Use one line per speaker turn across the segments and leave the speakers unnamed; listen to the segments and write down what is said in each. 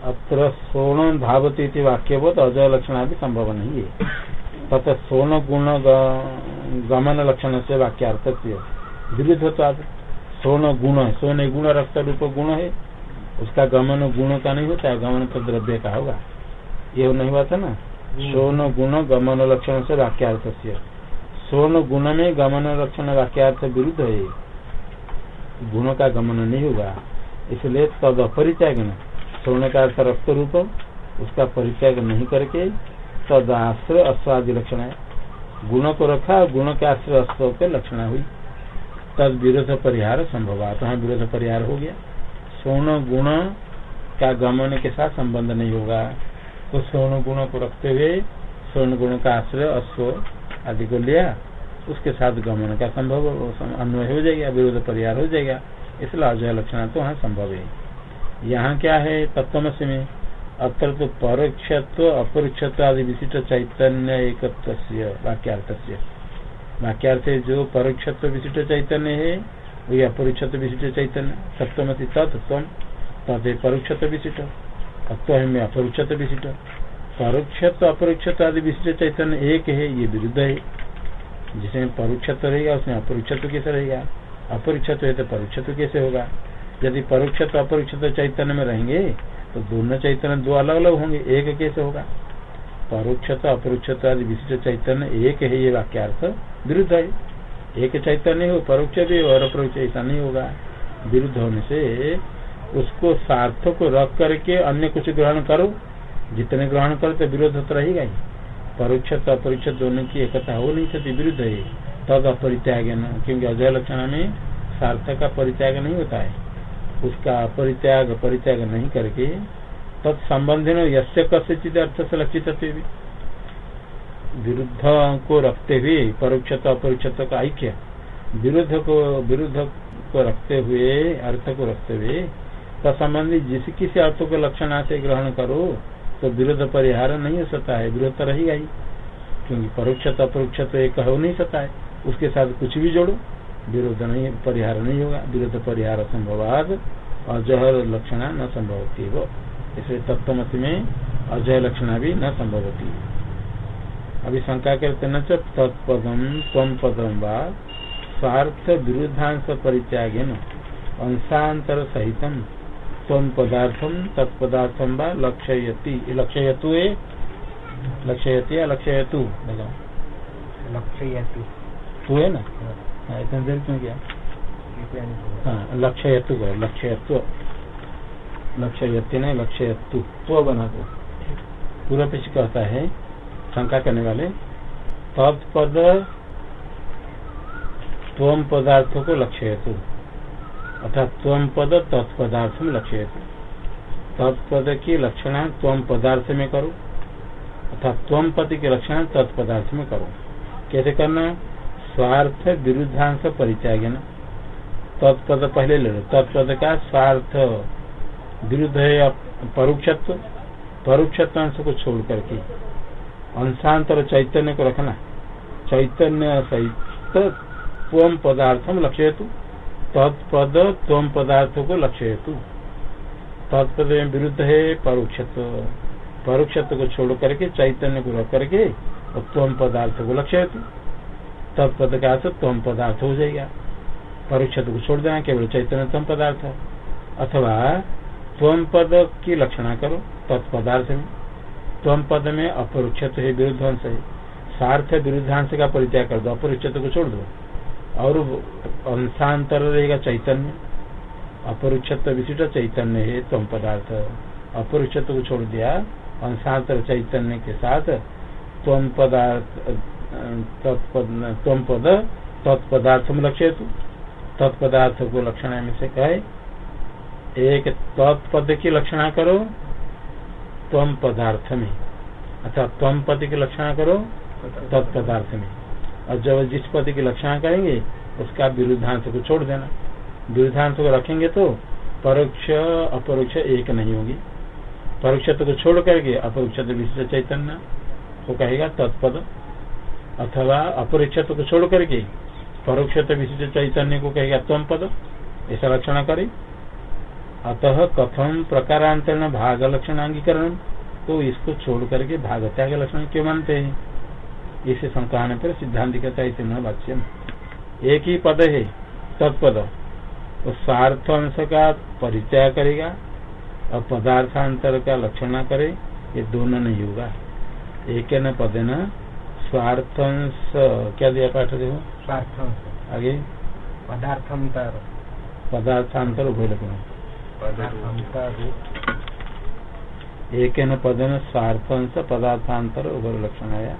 अत्र स्वर्ण धावती वाक्य वाक्यवत अजय लक्षण भी संभव नहीं है। तथा स्वर्ण गुण गमन लक्षण से वाक्यार्थ विरुद्ध स्वर्ण गुण है स्वर्ण गुण रक्त रूप गुण है। उसका गमन गुण का नहीं होता है गमन तो द्रव्य का होगा। ये नहीं हुआ था ना? स्वर्ण गुण गमन लक्षण से वाक्यार्थ से स्वर्ण गुण में गमन लक्षण वाक्यार्थ विरुद्ध है। गुणों का गमन नहीं होगा। इसलिए तद अपरित्याग स्वर्ण का अर्थ रक्त रूप उसका परित्याग नहीं करके तद आश्रय अश्वादि लक्षण है। गुण को रखा गुण के आश्रय अश्व के लक्षण हुई। तद विरोध परिहार संभव तो विरोध परिहार हो गया। स्वर्ण गुण का गमन के साथ संबंध नहीं होगा। तो स्वर्ण गुण को रखते हुए स्वर्ण गुण का आश्रय अश्व आदि को लिया, उसके साथ गमन का संभव अन्वय हो जाएगा, विरोध परिहार हो जाएगा। इसलिए अजय लक्षण तो वहाँ संभव है। यहाँ क्या है? तत्वमसी में अत्र तो अपरोक्षत्व आदि विशिष्ट चैतन्य एक वाक्यार्थ वाक्यार्थ जो परोक्षत्व विशिष्ट चैतन्य है, वही अपरोक्षत्व विशिष्ट चैतन्य। सप्तमसी तत्व, तद परोक्षत्व विशिष्ट। तत्व है में अपरोक्षत्व विशिष्ट। परोक्षत्व, अपरोक्षत्व आदि विशिष्ट चैतन्य एक है, ये विरुद्ध है। जिसमें परोक्षत्व रहेगा, उसमें अपरोक्षत्व कैसे रहेगा? अपरोक्षत्व है तो परोक्षत्व कैसे होगा? यदि परोक्षत्व अपरोक्षत्व चैतन्य में रहेंगे तो दोनों चैतन्य, दो अलग अलग होंगे, एक कैसे होगा? परोक्षत्व अपरोक्षत्व आदि विशिष्ट चैतन्य, एक है ये वाक्यार्थ, विरुद्ध है। एक चैतन्य हो, परोक्ष भी और अपरोक्ष ऐसा नहीं होगा। विरुद्ध होने से उसको सार्थ को रख करके अन्य कुछ ग्रहण करो। जितने ग्रहण करो तो विरोध तो रहेगा ही। परोक्ष तो अपरोक्ष दोनों की एकता हो नहीं सकती, विरुद्ध है। तद अपरित्याग क्योंकि अजय लक्षण में सार्थक का परित्याग नहीं होता है। उसका अपरित्याग परित्याग नहीं करके तत्संबंधी यश्य कस्यचित अर्थ से लक्षित विरुद्ध को रखते हुए परोक्ष अपरोक्ष का ऐक्य। विरुद्ध को विरुद्ध को रखते हुए, अर्थ को रखते हुए, तत्संबंधी जिस किसी अर्थ को लक्षण से ग्रहण करो तो विरोध परिहार नहीं हो सकता है विरोध तो रहेगा ही। क्योंकि परोक्ष अपरोक्ष तो एक हो नहीं सकता है। उसके साथ कुछ भी जोड़ो विरोध नहीं, परिहार नहीं होगा। विरोध परिहार संभवाद अजहर लक्षण न संभवती वो इसलिए तत्वमति में अजय लक्षणा भी न संभव संभवती। अभी शंका करते न तत्पदम तम पदम व स्वार्थ विरुद्धांश परित्याग अंशांतर सहित तम पदार्थम तत्पदार्थम व लक्षयति लक्षयतु लक्षयति या लक्षयतु?
लक्षयति।
तू है ना? हाँ, इतना देर क्यों गया हाँ लक्ष्यत्व लक्ष्यत्व लक्ष्यति नहीं लक्ष्यत्व तो बना दो पूरा पीछे कहता है, शंका करने वाले, तत्पद तम पदार्थों को लक्ष्य हेतु अर्थात तम पद, तत्पदार्थ में लक्ष्य हेतु तत्पद की लक्षण तम पदार्थ में करो। अर्थात तम पद की लक्षण तत्पदार्थ में करो। कैसे करना स्वार्थ विरुद्धांश परित्याग ना तत्पद पहले ले लो तत्पद का स्वार्थ विरुद्ध है परोक्षत्व। परोक्षत्व अंश को छोड़ करके अंशांतर चैतन्य को रखना। चैतन्य सहित त्वम पदार्थम लक्ष्य हेतु तत्पद त्वम पदार्थ को लक्ष्य हेतु तत्पद में विरुद्ध है परोक्षत्व। परोक्षत्व को छोड़ करके चैतन्य को रख करके और त्वम पदार्थ को लक्ष्य हेतु तत्पद का त्वम पदार्थ हो जाएगा। परोक्ष को छोड़ देना, केवल चैतन्य तम पदार्थ अथवा त्वम पद की लक्षणा करो, तत्पदार्थ में। त्वम पद में अपरोक्ष है विरुद्धांश है। सार्थ विरुद्धांश का परिचय कर दो अपरोक्ष को छोड़ दो। और अंशांतर रहेगा चैतन्य। अपरोक्षत्व विशिष्ट चैतन्य है तम पदार्थ। अपरोक्षत्व को छोड़ दिया, अंशांतर चैतन्य के साथ तम पदार्थ तम पद, तत्पदार्थ में लक्ष्य तत्पदार्थ को लक्षण में से कहे, एक तत्पद की लक्षणा करो तम पदार्थ में अर्थात तम पद की लक्षणा करो तत्पदार्थ में और जब जिस पद की लक्षणा करेंगे उसका विरुद्धांश को छोड़ देना। विरुद्धांश को रखेंगे तो परोक्ष, अपरोक्ष एक नहीं होगी। परोक्ष को छोड़ करके अपरोक्ष विशिष्ट चैतन्य, वो कहेगा तत्पद। अथवा अपरोक्ष को छोड़ करके परोक्ष विशिष्ट चैतन्य को कहेगा तम पद? ऐसा लक्षण करे। अतः कथम प्रकारांतरण भाग लक्षण अंगीकरण तो इसको छोड़ करके भाग त्याग लक्षण क्यों मानते हैं? इसे शंका पर सिद्धांत कहता है वाच्य एक ही पद है, तत्पद। तो स्वार्थ अंश का परिचय करेगा, और पदार्थांतर का लक्षण करे, ये दोनों नहीं होगा एक न पद न स्वार्थंश क्या दिया पाठ देखो?
स्वार्थ
आगे।
पदार्थांतर
पदार्थांतर उभय लक्षण एक न पदन स्वार्थंश पदार्थांतर उभर लक्षण आया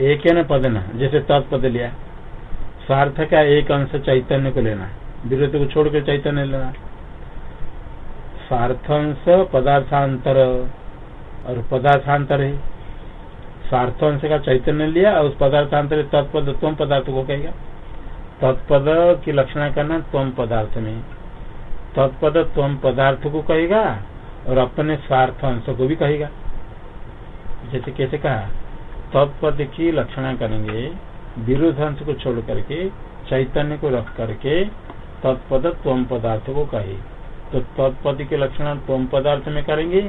एक न पदन जैसे तत्पद लिया। स्वार्थ का एक अंश चैतन्य को लेना विरोध को छोड़कर चैतन्य लेना स्वार्थंश पदार्थांतर और पदार्थांतर है स्वार्थंश का चैतन्य लिया और उस पदार्थांतर तत्पद तुम पदार्थ को कहेगा। तत्पद की लक्षण करना तुम पदार्थ में तत्पद तम पदार्थ को कहेगा और अपने स्वार्थ अंश को भी कहेगा। जैसे कैसे कहा? तत्पद की लक्षणा करेंगे विरोध अंश को छोड़ करके, चैतन्य को रख करके तत्पद तम पदार्थ को कहे। तो तत्पद के लक्षण तम पदार्थ में करेंगे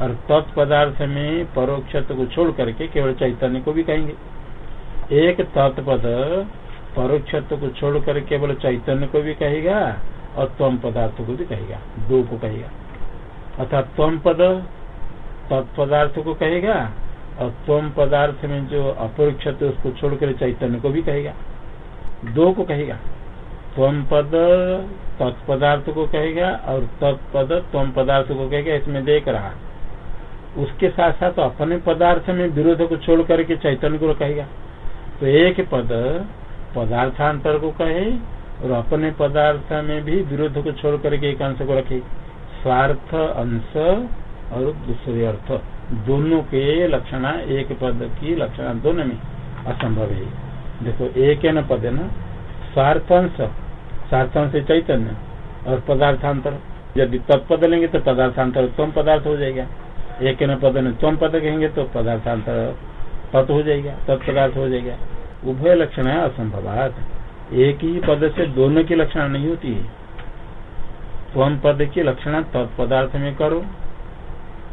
और तत्पदार्थ में परोक्ष को छोड़ करके केवल चैतन्य को भी कहेंगे। एक तत्पद परोक्ष को छोड़ कर केवल चैतन्य को भी कहेगा और तम पदार्थ को भी कहेगा, दो को कहेगा। अर्थात तम पद तत्पदार्थ को कहेगा और तम पदार्थ में जो अपरिक्षत उसको छोड़कर चैतन्य को भी कहेगा। दो को कहेगा। तम पद तत्पदार्थ को कहेगा और तत्पद तम पदार्थ को कहेगा, इसमें देख रहा। उसके साथ साथ अपने पदार्थ में विरोध को छोड़ करके चैतन्य को कहेगा। तो एक पद पदार्थांतर को कहे और अपने पदार्थ में भी विरोध को छोड़ करके एक अंश को रखे। स्वार्थ अंश और दूसरे अर्थ। दोनों के लक्षण, एक पद की लक्षण दोनों में असंभव है। देखो, एक है न पद है न? स्वार्थ अंश। स्वार्थ अंश चैतन्य और पदार्थांतर। यदि तत्पद लेंगे तो पदार्थांतर उत्तम पदार्थ हो जाएगा। एक न पद न तम पद कहेंगे तो पदार्थांतर तत्व हो जाएगा तत्पदार्थ हो जाएगा। उभय लक्षण है असंभवात। एक ही पद से दोनों की लक्षण नहीं होती है। स्वम पद की लक्षण तत्पदार्थ में करो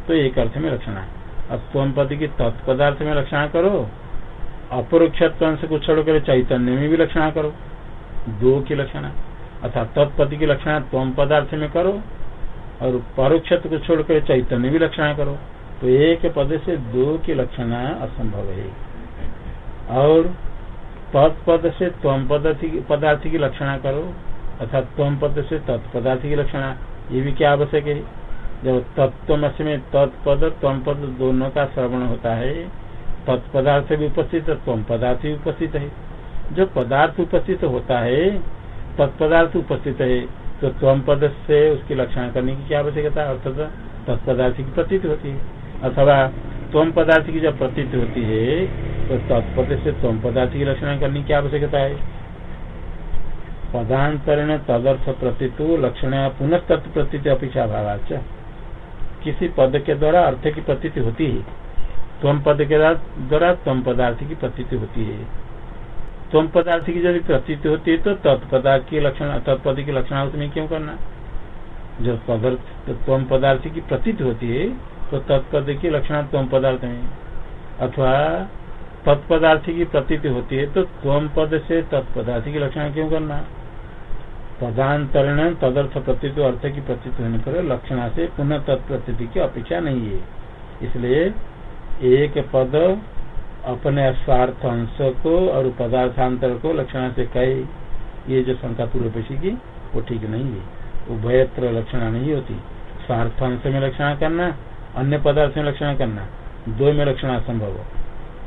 तो एक अर्थ में लक्षण अब स्वम पद की तत्पदार्थ में लक्षण करो अपरोक्ष अंश को छोड़कर चैतन्य में भी लक्षण करो। दो की लक्षण अर्थात तत्पद की लक्षण तम पदार्थ में करो और परोक्ष को छोड़कर चैतन्य भी लक्षण करो। तो एक पद से दो की लक्षण असंभव है। और तत्पद से तम पदार्थ की लक्षणा करो, अर्थात तम पद से तत्पदार्थ की लक्षणा, ये भी क्या आवश्यक है? जब तत्व में तत्पद तम पद दोनों का श्रवण होता है तत्पदार्थ भी उपस्थित तम पदार्थ भी उपस्थित है। जो पदार्थ उपस्थित होता है तत्पदार्थ उपस्थित है तो तम पद से उसकी लक्षण करने की क्या आवश्यकता अर्थात तत्पदार्थ की प्रतीत होती है। अथवा तम पदार्थ की जब प्रतीत होती है तो तत्पद से तम पदार्थ की लक्षण करने की आवश्यकता है? पदांतरण तदर्थ प्रतितु, लक्षण पुनः तत्व प्रतीत अपेक्षा भावाच किसी पद के द्वारा अर्थ की प्रतीति होती है। तम पद के द्वारा तम पदार्थ की प्रतीति होती है। तम पदार्थ की यदि प्रतीति होती है तो तत्पदार्थ की लक्षण तत्पद की लक्षण उसमें क्यों करना? जो पदार्थ तम पदार्थ की प्रतीति होती है तो तत्पद की लक्षण तम पदार्थ में। अथवा तत्पदार्थ की प्रतीति होती है तो त्वम पद से तत्पदार्थ की लक्षण क्यों करना? पदांतरण तदर्थ प्रतीत, अर्थ की प्रतीत होने पर लक्षणा से पुनः तत्प्रती की अपेक्षा नहीं है। इसलिए एक पद अपने स्वार्थ अंश को और पदार्थांतर को लक्षणा से कहे, ये जो शंका पूर्व पेशी की, वो ठीक नहीं है। उभयत्र लक्षणा नहीं होती। स्वार्थ अंश में लक्षणा करना, अन्य पदार्थ में लक्षणा करना, दो में लक्षणा संभव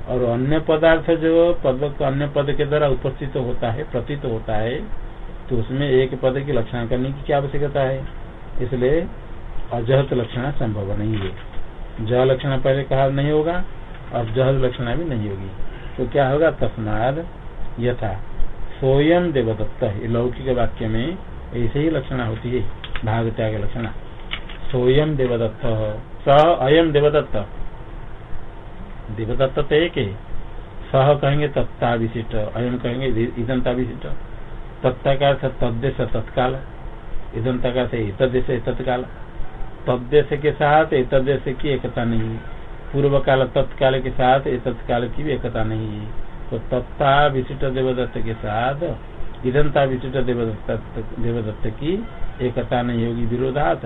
और अन्य पदार्थ जो पद अन्य पद के द्वारा उपस्थित तो होता है, प्रतीत तो होता है तो उसमें एक पद की लक्षण करने की क्या आवश्यकता है? इसलिए अजहत लक्षण संभव नहीं है। जह लक्षण पहले कहा नहीं होगा अब जहद लक्षण भी नहीं होगी। तो क्या होगा? तस्माद यथा। सोयम देवदत्त लौकिक वाक्य में ऐसे ही लक्षण होती है। भाग त्याग लक्षण। सोयम देवदत्त। स अयम देवदत्त। देवदत्त तो एक है। सह कहेंगे तत्ता विशिष्ट। अयम कहेंगे इदंता विशिष्ट। तत्ता का अर्थ तद्देश तत्काल। इदंता का तदेश तत्काल तद्देश के साथ तद्देश की एकता नहीं। पूर्व काल तत्काल के साथ तत्काल की भी एकता नहीं है। तो तत्ता विशिष्ट देवदत्त के साथ, इदंता विशिष्ट देवदत्त देवदत्त की एकता नहीं होगी, विरोधात।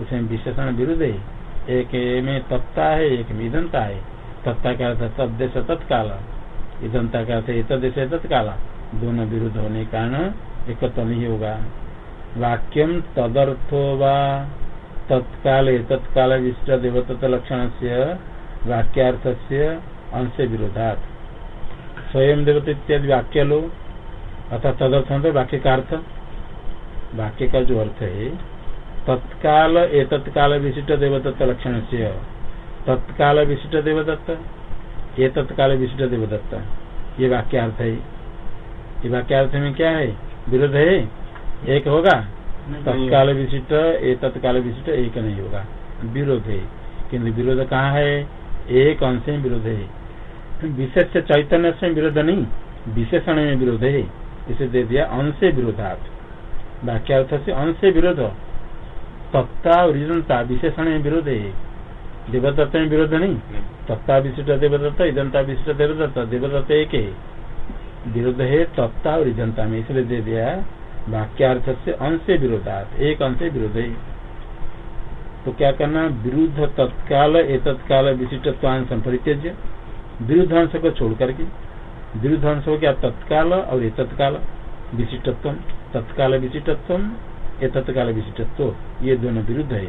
उसमें विशेषण विरुद्ध है। एक में तत्ता है, एक में इदंता है। तत्ता का अर्थ तद्देश तत्काल। इदंता का अर्थ तदेश तत्काल। दोनों विरुद्ध होने के कारण एकत्व नहीं होगा। वाक्यम तदर्थो वा तत्काल तत्काल विशिष्ट देवतत्व लक्षण से वाक्यार्थ से अंश विरोधात। स्वयं देवत इत्यादि वाक्य लो अर्थात तदर्थ मतलब वाक्य का अर्थ वाक्य का जो अर्थ है, तत्काल, ए तत्काल विशिष्ट देवदत्त लक्षण से तत्काल विशिष्ट देवदत्त ये तत्काल विशिष्ट देवदत्त ये वाक्यार्थ है। ये वाक्यार्थ में क्या है? विरोध है? एक होगा? तत्काल विशिष्ट तत्काल विशिष्ट एक नहीं होगा विरोध है किन्तु विरोध कहाँ है एक अंश में विरोध है विशेष चैतन्य से विरोध नहीं विशेषण में विरोध है इसे दे दिया अंश विरोधार्थ वाक्यार्थ से अंश विरोध तत्ता और विशेषण में विरोध है देवदत्त में विरोध नहीं तत्ता विशिष्ट देवदत्त इदंता विशिष्ट देवदत्त देवदत्त एक है विरोध है तत्ता और इजंता में इसलिए दे दिया वाक्यार्थ से अंश विरोधार्थ एक अंश विरोध। है तो क्या करना? विरुद्ध तत्काल ए तत्काल विशिष्टत्वांश परित्यज्य विरुद्ध अंश को छोड़ करके, विरुद्ध अंश हो गया तत्काल और ए तत्काल विशिष्टत्व तत्काल विशिष्टत्व ए तत्काल विशिष्टत्व, ये दोनों विरुद्ध है।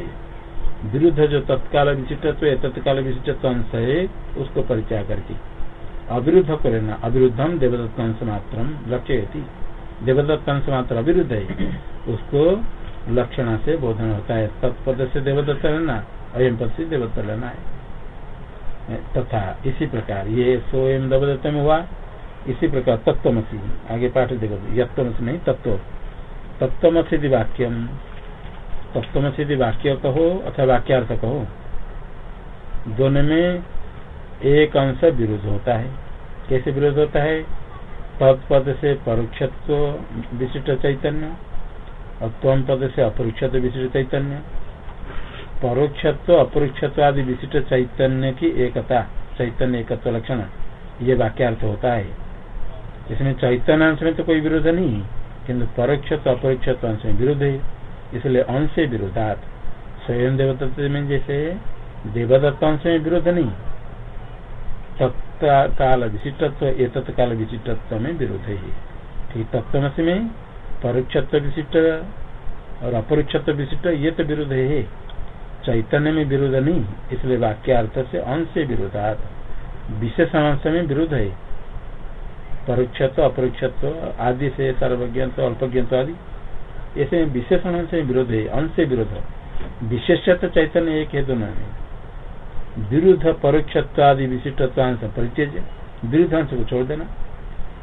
विरुद्ध जो तत्काल विशिष्टत्व ए तत्काल विशिष्टत्व अंश है उसको परिचय करके। अविरुद्ध को लेना अविरुद्धम देवदत्त अंश मात्र लक्ष्य देवदत्त अंश मात्र अविरुद्ध है। उसको लक्षण से बोधन होता है। तत्पद से देवदत्त लेना, अयम पद से देवदत्त लेना है। तथा इसी प्रकार ये स्वयं देवदत्त में हुआ। इसी प्रकार तत्वमसी आगे पाठ देखो यत्वमसी नहीं तत्व तत्वमसी वाक्यम तत्वमसी वाक्य कहो अथवा वाक्यार्थ कहो, दोनों में एक अंश विरोध होता है। कैसे विरोध होता है? तत्पद से परोक्षत्व विशिष्ट चैतन्य, और तम पद से अपरोक्षत्व विशिष्ट चैतन्य। परोक्षत्व, अपरोक्षत्व आदि विशिष्ट चैतन्य की एकता, चैतन्य एकत्व लक्षण, ये वाक्यार्थ होता है। इसमें चैतन्य अंश में तो कोई विरोध नहीं किन्तु परोक्षत्व अपरोक्षत्व अंश में विरोध है। इसलिए अंश विरोधात। स्वयं देवदत्त में जैसे देवदत्त अंश में विरोध नहीं। तत्काल विशिष्टत्व ये तत्काल विशिष्टत्व में विरोध है ठीक तत्व में, परोक्षत्व विशिष्ट और अपरोक्षत्व विशिष्ट, ये तो विरोध है चैतन्य में विरोध नहीं, इसलिए वाक्यार्थ से अंश से विरोधात विशेषण अंश में विरोध है परोक्षत्व, अपरोक्षत्व, आदि से सर्वज्ञत्व, अल्पज्ञत्व आदि, ऐसे विशेषण में विरोध है अंश से विरोध विशेषत्व चैतन्य एक है दोनों में विरुद्ध परोक्षत्व आदि विशिष्टत्वांश परिचय विरुद्धांश को छोड़ देना।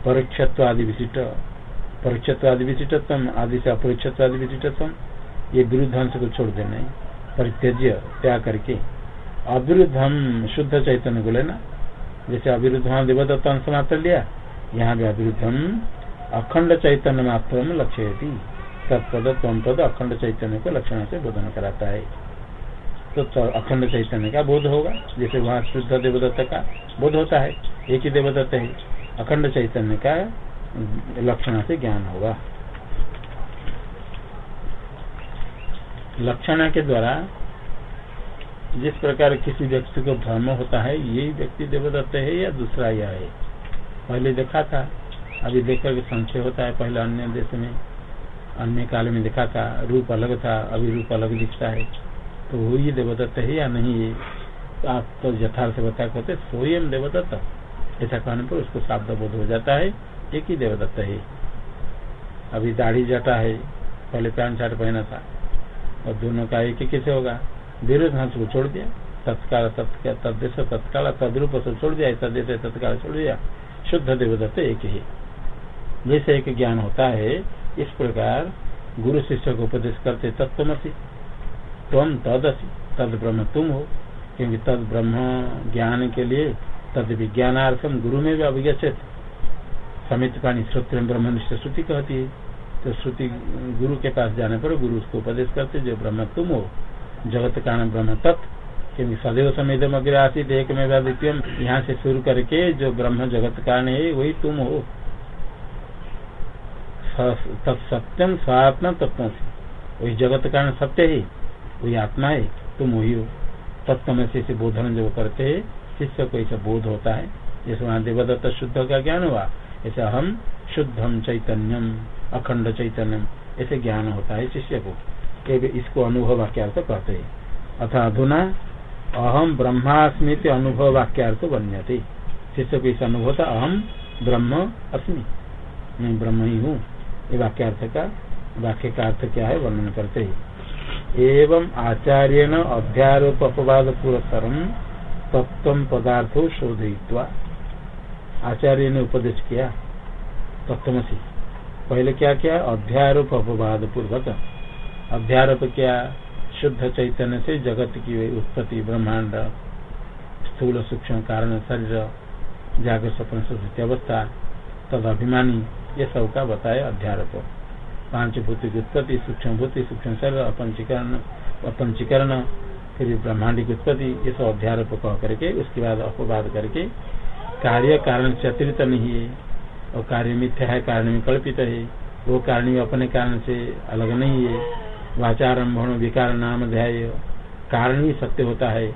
परोक्षत्व आदि विशिष्ट परोक्षत्व आदि विशिष्टत्व आदि से अपरोक्षत्व आदि विशिष्टत्व ये विरुद्धांश को छोड़ देना है। परित्यज्य, त्याग करके। अविरुद्धम शुद्ध चैतन्य को लेना। जैसे अविरुद्ध देवदत्त अंश मात्र लिया, यहाँ भी अविरुद्धम अखंड चैतन्य मात्र लक्ष्य तत्पद तम पद अखंड चैतन्य को लक्षण से बोधन कराता है। तो अखंड चैतन्य का बोध होगा। जैसे वहाँ शुद्ध देवदत्त का बोध होता है, एक ही देवदत्त है, अखंड चैतन्य का लक्षण से ज्ञान होगा। लक्षण के द्वारा जिस प्रकार किसी व्यक्ति को भ्रम होता है यही व्यक्ति देवदत्त है या दूसरा यह है? पहले देखा था, अभी देखकर संशय होता है, पहले अन्य देश में, अन्य काल में देखा था, रूप अलग था, अभी रूप अलग दिखता है। तो वो ही देवदत्त है या नहीं है आप तो यथार्थ बता कहते स्वयं देवदत्त ऐसा कहने पर उसको शाब्द बोध हो जाता है, एक ही देवदत्त है अभी दाढ़ी जटा है, पहले पैंट शर्ट पहना था, और दोनों का एक ही कैसे होगा? विरोध हंस को छोड़ दिया। तत्काल तत्देश तत्काल तद्रूप से छोड़ दिया तदेश तत्काल छोड़ दिया। शुद्ध देवदत्त एक ही। जैसे एक ज्ञान होता है, इस प्रकार गुरु शिष्य को उपदेश करते तत्वमसी। तम तदसी। तद ब्रह्म तुम हो। क्योंकि तद ब्रह्म ज्ञान के लिए, तद विज्ञानार्थम गुरु में भी अभिज्ञ समित पानी श्रोत्र ब्रह्मनिष्ठ श्रुति कहती है। तो श्रुति गुरु के पास जाने पर गुरु उसको उपदेश करते जो ब्रह्म तुम हो। जगत कारण ब्रह्म तत्व क्योंकि सदैव समय अग्र आसित एक में द्वितीय यहाँ से शुरू करके जो ब्रह्म जगत कारण है, वही तुम हो। तत्सत्यम स्वात्मा तत्व वही जगत कारण सत्य है। वही आत्मा है तुम वही हो। तत्व से बोधन जो करते है, शिष्य को ऐसा बोध होता है। जैसे वहाँ देवदत्त शुद्ध का ज्ञान हुआ। ऐसे हम शुद्धम चैतन्यम अखंड चैतन्यम ऐसे ज्ञान होता है शिष्य को। इसको अनुभव वाक्यार्थ कहते हैं। अथा अधुना अहम ब्रह्मास्मित अनुभव वाक्यार्थ थे शिष्य को इस अनुभव था अहम ब्रह्म अस्मि। मैं ब्रह्म ही हूँ। ये वाक्यार्थ का, वाक्य का अर्थ क्या है, वर्णन करते हैं। एवं आचार्य अध्यारोप अपवाद पुरस्कार तत्व पदार्थो शोधित्वा आचार्य ने उपदेश किया। तत्वसी पहले क्या किया? अध्यारोप अपवाद पूर्वक अध्यारोप क्या शुद्ध चैतन्य से जगत की उत्पत्ति, ब्रह्मांड, स्थूल सूक्ष्म कारण, शरीर जागर स्वप्न, सुस्थिति अवस्था, तद अभिमानी, ये सब का बताया अध्यारोप। पाँच भूति की उत्पत्ति सूक्ष्म भूति सूक्ष्म शरीर अपंचीकरण अपंचीकरण, फिर ब्रह्मांड की उत्पत्ति ये सब अध्यारोप कह करके, उसके बाद अपवाद करके, कार्य कारण से अतिरिक्त नहीं है, और कार्य मिथ्या है, कारण में कल्पित है, वो कारण भी अपने कारण से अलग नहीं है, वाचारंभ विकार नाम ध्याय, कारण ही सत्य होता है,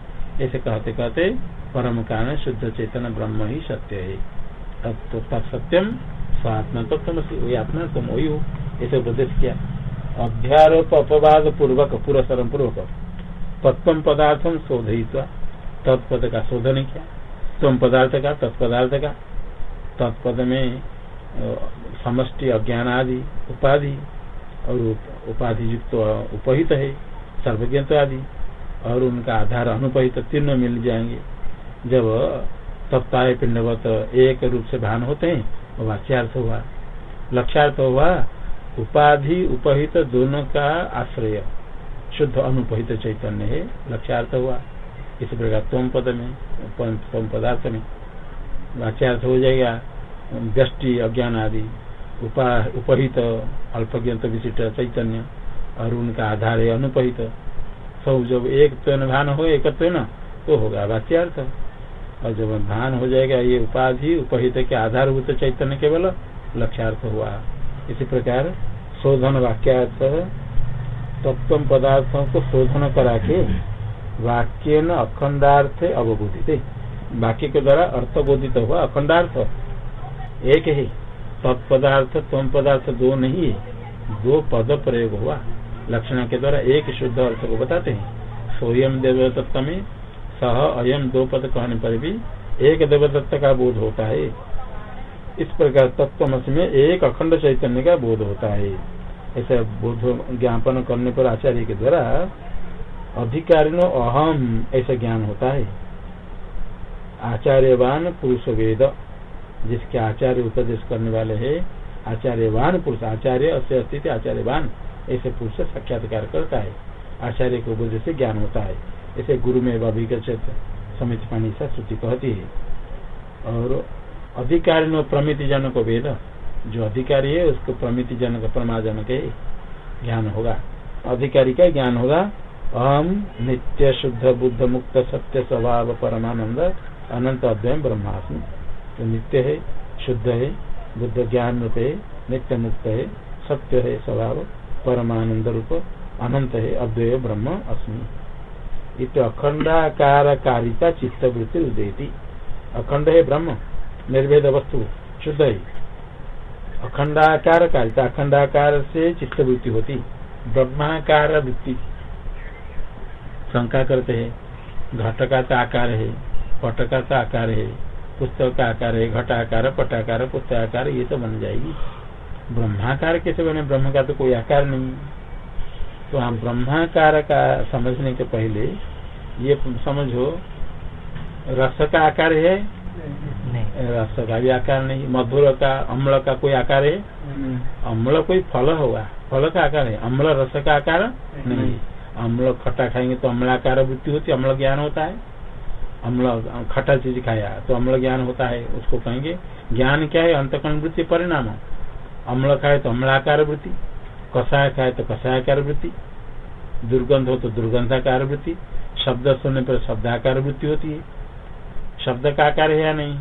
ऐसे कहते कहते परम कारण शुद्ध चेतन ब्रह्म ही सत्य है। तब तो तत्सत्यम स्वात्मा तत्व वही आत्मा तुम वही हो। ऐसे उपदेश किया। अध्यारोप अपवाद पूर्वक पुरस्म पूर्वक। तत्व पदार्थम शोधित तत्पद का शोधन किया। तम पदार्थ का, तत्पदार्थ का। तत्पद में समष्टि, अज्ञान आदि, उपाधि और उपाधि युक्त उपहित है, सर्वज्ञ आदि। और उनका आधार अनुपहित तीनों मिल जाएँगे। जब सप्ताह पिंडवत एक रूप से भान होते हैं वो वाच्यार्थ हुआ। लक्ष्यार्थ हुआ उपाधि उपहित दोनों का आश्रय। शुद्ध अनुपहित चैतन्य है, लक्ष्यार्थ हुआ। इस प्रकार तोम पद में, तोम पदार्थ में वाच्यार्थ हो जाएगा। व्यष्टि अज्ञान आदि उपहित, अल्पज्ञात विशिष्ट चैतन्य और उनका आधार है अनुपहित। सब जब एक तो भान हो, एक तो होगा वाच्यार्थ और जब भान हो जाएगा, ये उपाधि उपहित के आधारभूत चैतन्य केवल लक्ष्यार्थ हुआ। इसी प्रकार शोधन वाक्यार्थ तत्व पदार्थों को शोधन करा के वाक्य न अखंडार्थ अवबोधित। वाक्य के द्वारा अर्थ बोधित हुआ अखंडार्थ। एक ही तत्पदार्थ तम पदार्थ दो नहीं है, दो पद प्रयोग हुआ। लक्षण के द्वारा एक शुद्ध अर्थ को बताते हैं। सोयम देवदत्त में सह अयम दो पद कहने पर भी एक देवदत्त का बोध होता है। इस प्रकार तत्व में एक अखंड चैतन्य का बोध होता है। ऐसा बोध ज्ञापन करने पर आचार्य के द्वारा अधिकारी अहम ऐसा ज्ञान होता है। आचार्यवान पुरुष वेद, जिसके आचार्य उपदेश करने वाले है, आचार्यवान पुरुष, आचार्य अस्य अस्तित्व, आचार्यवान ऐसे पुरुष साक्षात्कार करता है। आचार्य के उपदेश से ज्ञान होता है। ऐसे गुरु में अभिगछित समित पानी सा कहती है। और अधिकारी प्रमिति जनक वेद। जो अधिकारी है, उसको प्रमिति जनक प्रमाजनक है ज्ञान होगा। अधिकारी का ज्ञान होगा, अहम नित्य शुद्ध बुद्ध मुक्त सत्य स्वभाव परमानंद अनंत अद्वय ब्रह्मास्मि। तो नित्य है, शुद्ध है, बुद्ध ज्ञान रूप है, नित्य मुक्त है, सत्य है, स्वभाव परमानंद रूप, अनंत है, अद्वय ब्रह्म अस्मि। इत अखंडाकार कारिता चित्तवृत्ति उदयती अखंड है ब्रह्म। निर्भेद वस्तु शुद्ध। है अखंडाकार कारिता अखंडाकार से चित्त वृत्ति होती। ब्रह्माकार वृत्ति शंका करते हैं घट का तो आकार है पट का तो आकार है पुस्तक का आकार है घटाकार पटाकार पुस्तकाकार ये तो बन जाएगी। ब्रह्माकार कैसे बने ब्रह्म का तो कोई आकार नहीं। तो हम ब्रह्माकार का समझने के पहले ये समझो रस का आकार है? रस का भी आकार नहीं मधुर का अम्ल का कोई आकार है? अम्ल कोई फल होगा? फल का आकार है अम्ल रस का आकार नहीं। अम्ल खट्टा खाएँगे तो अम्लाकार वृत्ति होती है अम्ल ज्ञान होता है। अम्ल खट्टा चीज़ खाया तो अम्ल ज्ञान होता है उसको कहेंगे। ज्ञान क्या है? अंतकरण वृत्ति परिणाम। अम्ल खाए तो अम्लाकार वृत्ति कषाय खाए तो कषायकार वृत्ति दुर्गंध हो तो दुर्गंधाकार वृत्ति शब्द सुनने पर शब्दाकार वृत्ति होती है। शब्द का आकार है या नहीं?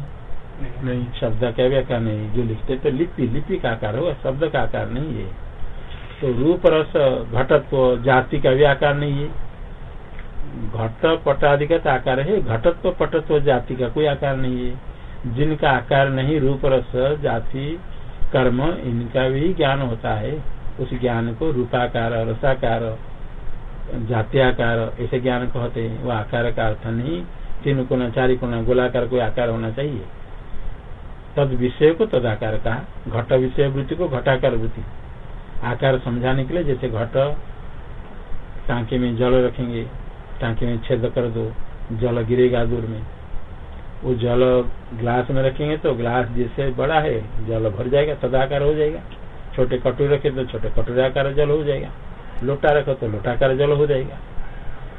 नहीं, शब्द का आकार नहीं? जो लिखते तो लिपि लिपि का आकार होगा शब्द का आकार नहीं है। तो रूप, रस घटत्व जाति का भी आकार नहीं है। घट पट आदि का आकार है, घटत्व, पटत्व, जाति का कोई आकार नहीं है। जिनका आकार नहीं, रूप, रस, जाति, कर्म, इनका भी ज्ञान होता है। उस ज्ञान को रूपाकार, रसाकार, जात्याकार, ऐसे ज्ञान कहते हैं। वो आकार का अर्थ नहीं। तीन कोना चार कोना गोलाकार कोई आकार होना चाहिए। तद विषय को तद आकार कहा घट विषय वृत्ति को घटाकार वृत्ति। आकार समझाने के लिए जैसे घट, टांके में जल रखेंगे, टांके में छेद कर दो, जल गिरेगा दूर में। वो जल ग्लास में रखेंगे तो ग्लास जैसे बड़ा है, जल भर जाएगा, तदाकार हो जाएगा। छोटे कटोरे रखे तो छोटे कटोरे आकार जल हो जाएगा। लोटा रखो तो लोटाकार जल हो जाएगा।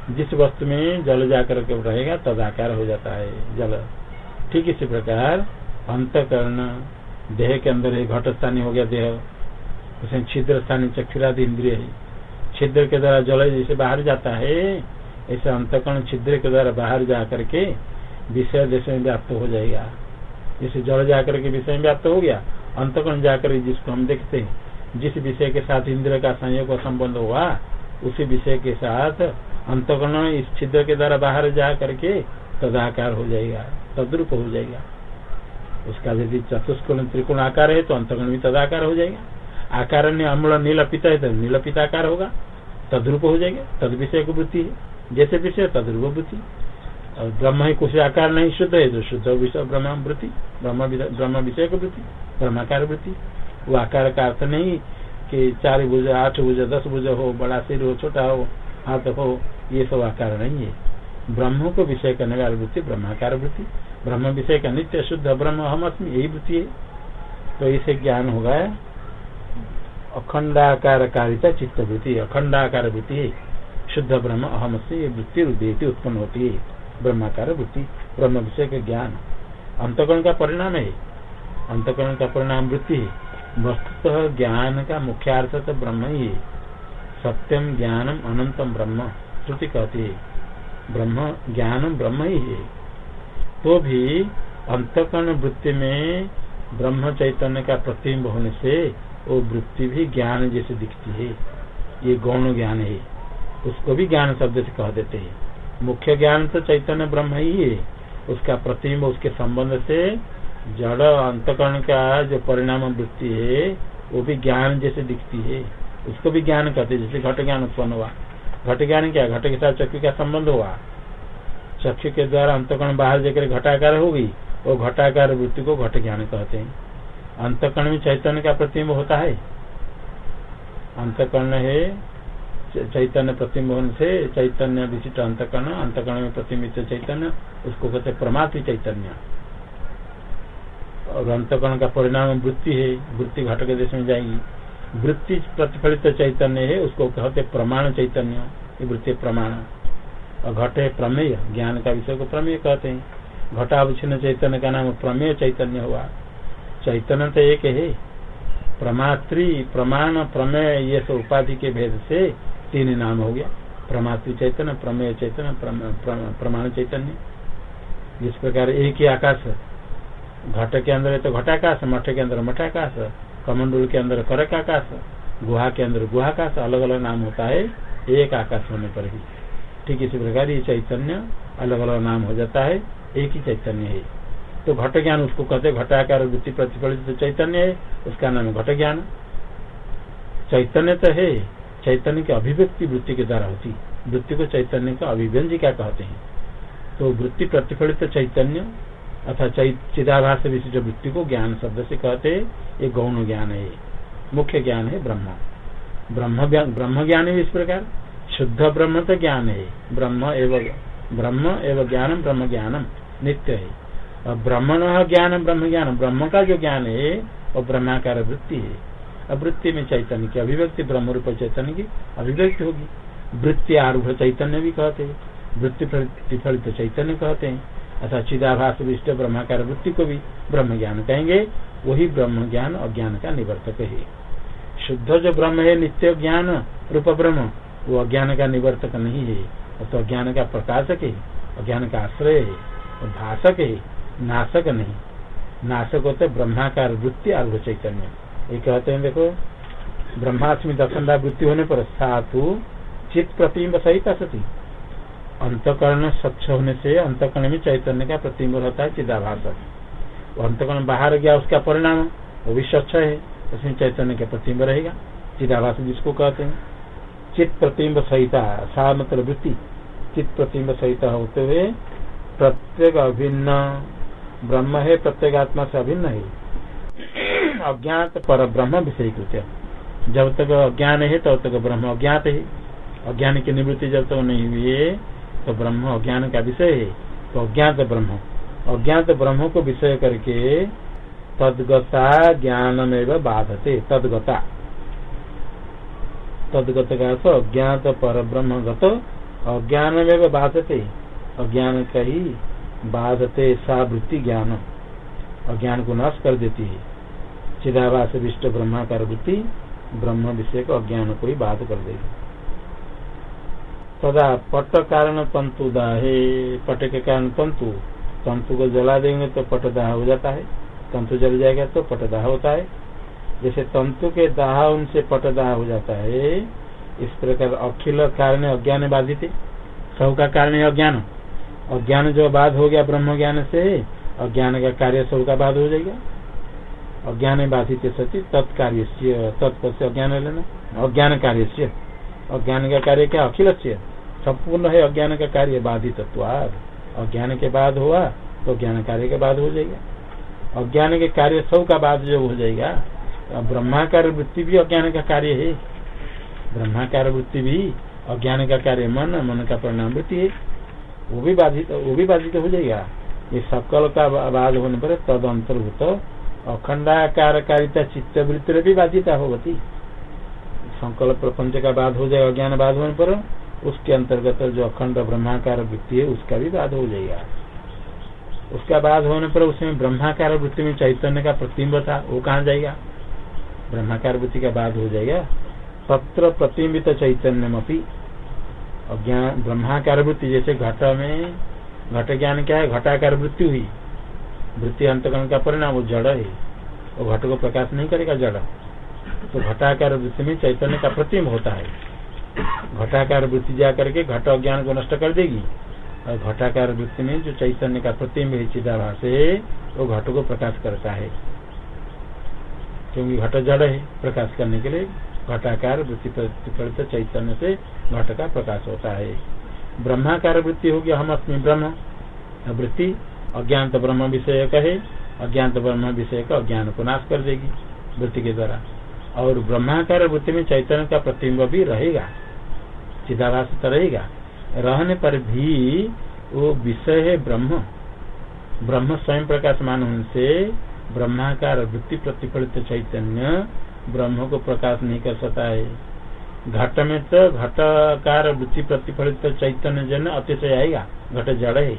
जिस वस्तु में जल जाकर के रहेगा, तदाकार हो जाता है जल। ठीक इसी प्रकार अंतकरण देह के अंदर घट स्थानीय हो गया देह। उसमें छिद्र स्थानीय चक्षुरादि इंद्रिय है। छिद्र के द्वारा जल जैसे बाहर जाता है, ऐसे अंतकरण छिद्र के द्वारा बाहर जा करके विषय देश में व्याप्त हो जाएगा। जैसे जल जाकर के विषय में व्याप्त हो गया, अंतकरण जाकर जिसको हम देखते हैं, जिस विषय के साथ इंद्र का संयोग संबंध हुआ, उसी विषय के साथ अंतकरण इस छिद्र के द्वारा बाहर जा करके तदाकार हो जाएगा, तद्रुप हो जाएगा। उसका यदि चतुष्कोण त्रिकोण आकार है तो अंतगण भी तदाकार हो जाएगा। आकार ने अम्ल नीलपिता है तो नीलपिता आकार होगा। तद्रुप हो जाएगा, तद विषय को वृत्ति है। जैसे विषय, तद्रुप वृत्ति और ब्रह्म ही, कुछ आकार नहीं, शुद्ध है तो शुद्ध विषय ब्रह्म वृत्ति ब्रह्म ब्रह्म विषय को वृत्ति ब्रह्माकार वृत्ति वो आकार का अर्थ नहीं कि चार भुज, आठ भुज, दस भुज हो, बड़ा सिर हो, छोटा हो, हाथ हो, ये सब आकार नहीं है। ब्रह्म को विषय करने वाली वृत्ति, ब्रह्माकार वृत्ति। ब्रह्म विषय का नित्य शुद्ध ब्रह्म, हम अस्मी, यही वृत्ति है। तो इसे ज्ञान होगा अखंडाकार कारिता चित्त वृत्ति, अखंडाकार वृत्ति है। शुद्ध ब्रह्म, अहम से ये वृत्ति रुदेती उत्पन्न होती है। ब्रह्माकार वृत्ति, ब्रह्म विषय का ज्ञान। अंतकरण का परिणाम है। अंतकरण का परिणाम वृत्ति है। वस्तुतः ज्ञान का मुख्यार्थ तो ब्रह्म ही है। सत्यम ज्ञानम अनंतम ब्रह्म, श्रुति कहती है। ब्रह्म ज्ञान ब्रह्म। ही है तो भी अंतकरण वृत्ति में ब्रह्म चैतन्य का प्रतिबिंब होने से वो वृत्ति भी ज्ञान जैसे दिखती है। ये गौण ज्ञान है। उसको भी ज्ञान शब्द से कह देते हैं। मुख्य ज्ञान तो चैतन्य ब्रह्म ही है। उसका प्रतिबिंब, उसके संबंध से जड़ अंतकरण का जो परिणाम वृत्ति है, वो भी ज्ञान जैसे दिखती है। उसको भी ज्ञान कहते जैसे घट ज्ञान उत्पन्न हुआ। घट ज्ञान क्या घट के साथ चक्की का संबंध हुआ? चक्षु के द्वारा अंतकरण बाहर जाकर घटाकार होगी, वो घटाकार वृत्ति को घट ज्ञान कहते हैं। अंतकरण में चैतन्य का प्रतिम्ब होता है। अंतकरण है चैतन्य प्रतिम्ब होने से चैतन्य विशिष्ट अंतकरण अंतकरण में प्रतिम्बित चैतन्य, उसको कहते प्रमात्र चैतन्य। और अंतकरण का परिणाम वृत्ति है, वृत्ति घट के देश में जाएगी। वृत्ति प्रतिफलित चैतन्य है, उसको कहते प्रमाण चैतन्य। वृत्ति प्रमाण। और घट है प्रमेय, ज्ञान का विषय को प्रमेय कहते हैं। घटावच्छिन्न चैतन्य का नाम प्रमेय चैतन्य हुआ। चैतन्य तो एक है। प्रमात्री, प्रमाण, प्रमेय, ये सब उपाधि के भेद से तीन नाम हो गया। प्रमात्री चैतन्य, प्रमेय चैतन्य प्रमाण चैतन्य। जिस प्रकार एक ही आकाश घट के अंदर है तो घटाकाश, मठ के अंदर मठाकाश कमंडुल के अंदर करक आकाश, गुहा के अंदर गुहाकाश अलग अलग नाम होता है, एक आकाश होने पर ही। ठीक इसी प्रकार ये चैतन्य अलग अलग नाम हो जाता है, एक ही चैतन्य है। तो घट ज्ञान उसको कहते घटाकार वृत्ति प्रतिफलित तो चैतन्य है, उसका नाम घट ज्ञान। चैतन्य तो है, चैतन्य की अभिव्यक्ति वृत्ति के द्वारा होती। वृत्ति को चैतन्य का अभिव्यंजिका कहते हैं। तो वृत्ति प्रतिफलित चैतन्य अथा चिदाभास विशिष्ट वृत्ति को ज्ञान शब्द से कहते ये गौण ज्ञान है मुख्य ज्ञान है ब्रह्म। ब्रह्म ब्रह्म ज्ञान है इस प्रकार। शुद्ध ब्रह्म तो ज्ञान है। ब्रह्म एवं ब्रह्म एवं ज्ञानम, ब्रह्म ज्ञानम, नित्य है। और ब्रह्मण ज्ञान ब्रह्म ज्ञान ब्रह्म का जो ज्ञान है, वो ब्रह्माकार वृत्ति है। अब वृत्ति में चैतन्य की अभिव्यक्ति ब्रह्म रूप चैतन्य की अभिव्यक्ति होगी। वृत्ति आरूढ़ चैतन्य भी कहते हैं। वृत्ति प्रतिफलित चैतन्य कहते हैं। अथा चिदाभास विष्ट ब्रह्माकार वृत्ति को भी ब्रह्म ज्ञान कहेंगे, वही ब्रह्म ज्ञान अज्ञान का निवर्तक है। शुद्ध जो ब्रह्म है, नित्य ज्ञान, रूप ब्रह्म, वो अज्ञान का निवर्तक नहीं है। वो तो अज्ञान का प्रकाशक है, अज्ञान का आश्रय है भाषक है, नाशक नहीं। नाशक होते ब्रह्माकार वृत्ति अर्घ चैतन्य। ये कहते हैं, देखो ब्रह्माष्टमी दर्शन वृत्ति होने पर सातु चित प्रतिम्ब सहित सती। अंतकरण स्वच्छ होने से अंतकरण में चैतन्य का प्रतिम्ब रहता है, चिदाभास अंतकरण बाहर गया, उसका परिणाम वो भी स्वच्छ है, उसमें चैतन्य का प्रतिम्ब रहेगा। चिदाभास जिसको कहते हैं। चित प्रतिम्ब सहिता, सा मतलब वृत्ति। चित प्रतिम्ब सहित होते हुए प्रत्येक अभिन्न, ब्रह्म है, प्रत्येक आत्मा से अभिन्न है। अज्ञात पर ब्रह्म विषय कृत्य जब तक अज्ञान है, तब तो तक ब्रह्म अज्ञात है। अज्ञान की निवृत्ति जब तक नहीं हुई है तो ब्रह्म अज्ञान का विषय है। तो अज्ञात ब्रह्म। अज्ञात ब्रह्म को विषय करके तदगता ज्ञान में बाधते। तदगता। तदगत का अज्ञात पर ब्रह्म गत अज्ञान में बाधते। अज्ञान का ही बाधते सा वृत्ति ज्ञान। अज्ञान को नष्ट कर देती है। चिदावास विष्ट ब्रह्माकार वृत्ति ब्रह्म विषय को अज्ञान को ही बाध कर देगी तदा पट कारण तंतु दाहे पट के कारण तंतु तंतु को जला देंगे तो पट दाह हो जाता है। तंतु जल जाएगा तो पट दाह होता है। जैसे तंतु के दाह उनसे पट दाह हो जाता है, इस प्रकार अखिल कारण अज्ञान बाधित है। सब का कारण है अज्ञान। अज्ञान जो बाध हो गया ब्रह्म ज्ञान से, अज्ञान का कार्य सब का बाध हो जाएगा। अज्ञान बाधित सती, तत्कार्य तत्प से अज्ञान लेना। अज्ञान कार्य से। अज्ञान का कार्य क्या? अखिल संपूर्ण है, अज्ञान का कार्य बाधित अज्ञान के बाद हुआ तो ज्ञान कार्य के बाद हो जाएगा। अज्ञान के कार्य सब का बाद जो हो जाएगा ब्रह्माकार वृत्ति भी अज्ञान का कार्य है। ब्रह्माकार वृत्ति भी अज्ञान का कार्य, मन मन का परिणाम वृत्ति है। वो भी बाधित, वो भी बाधित हो जाएगा। ये सकल का बाद होने पर तद अंतर्भूत अखंडाकार कारिता चित्त वृत्ति भी बाधिता होती। संकल्प प्रपंच का बाद हो जाएगा अज्ञान बाद होने पर उसके अंतर्गत जो अखंड ब्रह्माकार वृत्ति है, उसका भी बाद हो जाएगा। उसका बाद होने पर उसमें ब्रह्माकार वृत्ति में चैतन्य का प्रतिम्ब था, वो कहा जाएगा? ब्रह्माकार वृत्ति का बाद हो जाएगा। तत्र प्रतिम्बित चैतन्य मी अज्ञान ब्रह्माकार वृत्ति जैसे घट में, घट ज्ञान क्या है? घटाकार वृत्ति हुई। वृत्ति अंतकरण का परिणाम वो जड़ है। वो घट को प्रकाश नहीं करेगा जड़। तो घटाकार वृत्ति में चैतन्य का प्रतिम्ब होता है। घटाकार वृत्ति जा करके घट अज्ञान को नष्ट कर देगी। और घटाकार वृत्ति में जो चैतन्य का प्रतिम्ब है चिदाभास है वो घट को प्रकाश करता है। क्योंकि घट जड़ है, प्रकाश करने के लिए घटाकार वृत्ति प्रतिफलित चैतन्य से घट का प्रकाश होता है। ब्रह्माकार वृत्ति होगी, हम अपनी ब्रह्म। वृत्ति अज्ञात ब्रह्म विषय कहे अज्ञात ब्रह्म विषय का अज्ञान को नाश कर देगी वृत्ति के द्वारा। और ब्रह्माकार वृत्ति में चैतन्य का प्रतिम्ब भी रहेगा। चिदाभास तो रहेगा। रहने पर भी वो विषय है ब्रह्म। ब्रह्म स्वयं प्रकाशमान होने से ब्रह्माकार वृत्ति प्रतिफलित चैतन्य ब्रह्म को प्रकाश नहीं कर सकता है। घट में तो घटाकार वृत्ति प्रतिफलित चैतन्य जन अतिशय आएगा। घट जड़ है।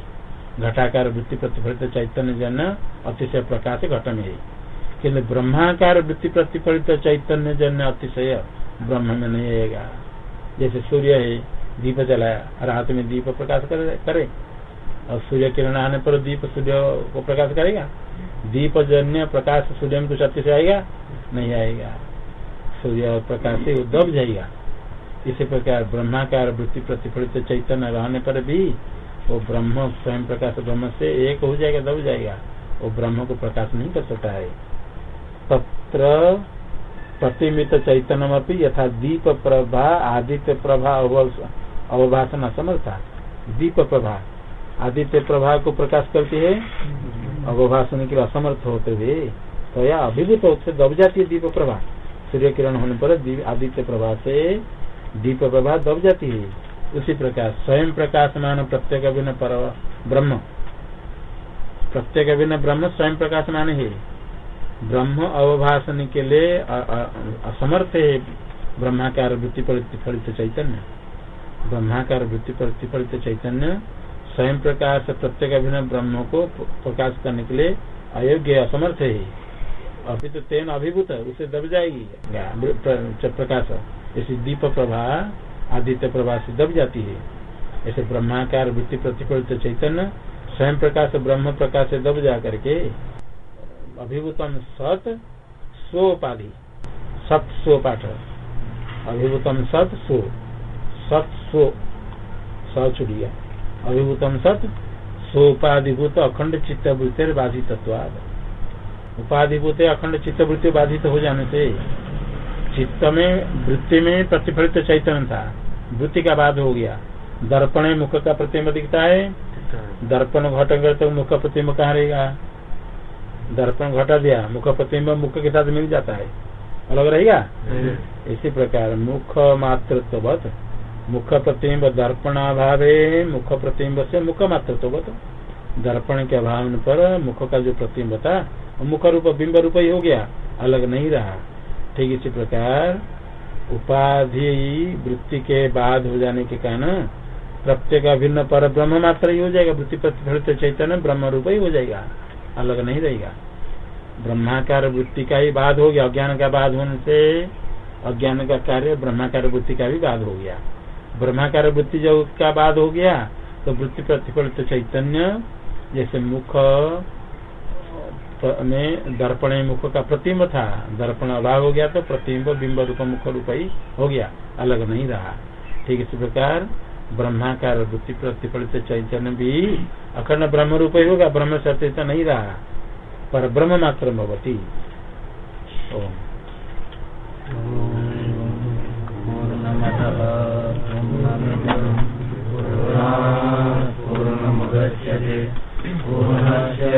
घटाकार वृत्ति प्रतिफलित चैतन्य जन अतिशय प्रकाश घट में है। किन्तु ब्रह्माकार वृत्ति प्रतिफलित चैतन्य जन्य अतिशय ब्रह्म में नहीं आएगा। जैसे सूर्य है, दीप जलाया रात में दीप प्रकाश करे और सूर्य किरण आने पर दीप सूर्य को प्रकाश करेगा? दीप जन्य प्रकाश सूर्य में कुछ अतिशय आएगा? नहीं आएगा। सूर्य प्रकाश से दब जाएगा। इसी प्रकार ब्रह्माकार वृत्ति प्रतिफलित चैतन्य रहने पर भी वो ब्रह्म, स्वयं प्रकाश ब्रह्म से एक हो जाएगा, दब जाएगा। वो ब्रह्म को प्रकाश नहीं कर सकता है। तत्र प्रतिमित चैतन्य यथा दीप प्रभा आदित्य प्रभा अवभाषण असमर्था दीप प्रभा आदित्य प्रभा को प्रकाश करती है अवभाषण के लिए असमर्थ होते हुए तो या अभिभूत होते दब जाती है दीप प्रभा सूर्य किरण होने पर आदित्य प्रभा से दीप प्रभा दब जाती है। उसी प्रकार स्वयं प्रकाशमान प्रत्येक अभिन्न ब्रह्म। प्रत्येक अभिन्न ब्रह्म स्वयं प्रकाशमान है। ब्रह्म अवभाषण के लिए असमर्थ है ब्रह्माकार वृत्ति प्रतिफलित चैतन्य। ब्रह्माकार वृत्ति प्रतिफलित चैतन्य स्वयं प्रकाश प्रत्येक अभिन्न ब्रह्म को प्रकाश करने के लिए अयोग्य असमर्थ है। अभी तो तेन अभिभूत है उसे दब जाएगी। प्रकाश। ऐसी दीप प्रभा, आदित्य प्रभा से दब जाती है। ऐसे ब्रह्माकार वृत्ति प्रतिफलित चैतन्य स्वयं प्रकाश, ब्रह्म प्रकाश से दब जा करके अभिभूतम सत स्वोपाधि सत स्व पाठ अभिभूतम सत स्व सत स्व सचुड़िया अभिभूतम सत सोपाधिभूत अखंड चित्त वृत्ति बाधित उपाधिभूत अखंड चित्त वृत्ति बाधित हो जाने से चित्त में वृत्ति में प्रतिफलित चैतन्य था वृत्ति का बाद हो गया। दर्पण मुख का प्रतिम्ब दिखता है। दर्पण घट गए तो मुख प्रतिम्ब कहाँ रहेगा? दर्पण घटा दिया मुख प्रतिम्ब मुख के साथ मिल जाता है। अलग रहेगा? इसी प्रकार मुख मातृत्व मुख प्रतिम्ब दर्पण दर्पणाभाव मुख प्रतिम्ब से मुख मातृत्व दर्पण के अभाव पर मुख का जो प्रतिम्ब था मुख रूप बिंब रूप ही हो गया अलग नहीं रहा। ठीक इसी प्रकार उपाधि वृत्ति के बाद हो जाने के कारण प्रत्येक अभिन्न पर ब्रह्म मात्र ही हो जाएगा वृत्ति प्रतिफलित चैतन्य ब्रह्म रूप ही हो जाएगा। अलग नहीं रहेगा। ब्रह्माकार वृत्ति का ही बाद हो गया, अज्ञान का बाद होने से अज्ञान का कार्य ब्रह्माकार वृत्ति का भी बाद हो गया। ब्रह्माकार वृत्ति जब का बाद हो गया तो वृत्ति प्रतिफलित चैतन्य, जैसे मुख में दर्पण मुख का प्रतिम्ब था, दर्पण अभाव हो गया तो प्रतिम्ब बिंब रूप मुख रूप हो गया, अलग नहीं रहा। ठीक इसी प्रकार ब्रह्माकार वृत्ति प्रतिफलित चैतन्य भी अखंड ब्रह्म रूप ही होगा, ब्रह्म सचेत तो नहीं रहा। पर ब्रह्म मात्र भवती। पूर्णमद पूर्णमुदच्यते। पूर्णस्य